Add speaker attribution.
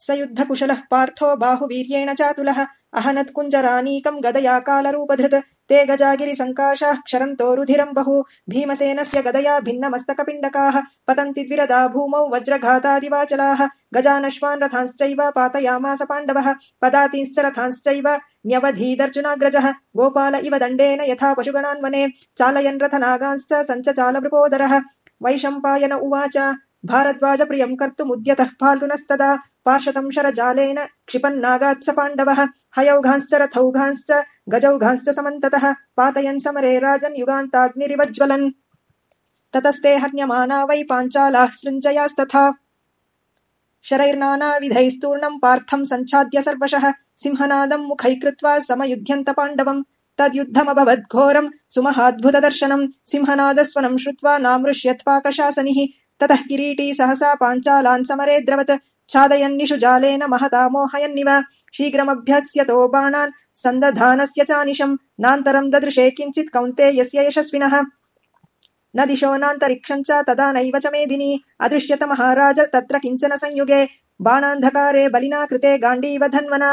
Speaker 1: स युद्धकुशलः पार्थो बाहुवीर्येण चातुलः। अहनत्कुञ्जरानीकम् गदया कालरूपधृत्। ते गजागिरिसङ्काशाः क्षरन्तो रुधिरम् बहु। भीमसेनस्य गदया भिन्नमस्तकपिण्डकाः। पतन्ति द्विरदा भूमौ वज्रघातादिवाचलाः। गजानश्वान् रथांश्चैव पातयामास पाण्डवः। पदातींश्च रथांश्चैव न्यवधीदर्जुनाग्रजः। गोपाल इव दण्डेन यथा पशुगणान्वने। चालयन् रथनागांश्च सञ्चचालवृपोदरः। वैशम्पायन उवाच भारद्वाजप्रियम् कर्तुमुद्यतः फाल्गुनस्तदा पार्श्वतम् शरजालेन क्षिपन्नागात्स पाण्डवः हयौघांश्च रथौघांश्च गजौघांश्च समन्ततः पातयन् समरे राजन् युगान्ताग्निरिवज्ज्वलन् ततस्ते हन्यमाना वै पाञ्चालाः सृञ्जयास्तथा। शरैर्नानाविधैस्तूर्णम् पार्थम् सञ्छाद्य सर्वशः सिंहनादम् मुखैकृत्वा समयुध्यन्त पाण्डवम् तद्युद्धमभवद्घोरम् सुमहाद्भुतदर्शनम् सिंहनादस्वनम् श्रुत्वा नामृष्यत्पाकशासनिः ततः किरीटी सहसा पाञ्चालान् समरेद्रवत् छादयन्निषु जालेन महता मोहयन्निव। शीघ्रमभ्यस्यतो बाणान् सन्दधानस्य चानिशम् नान्तरम् ददृशे किञ्चित् कौन्तेयस्य यशस्विनः। न दिशो नान्तरिक्षम् च तदा नैव च मेदिनी अदृश्यत महाराज तत्र किञ्चन संयुगे बाणान्धकारे बलिना कृते गाण्डीव धन्वना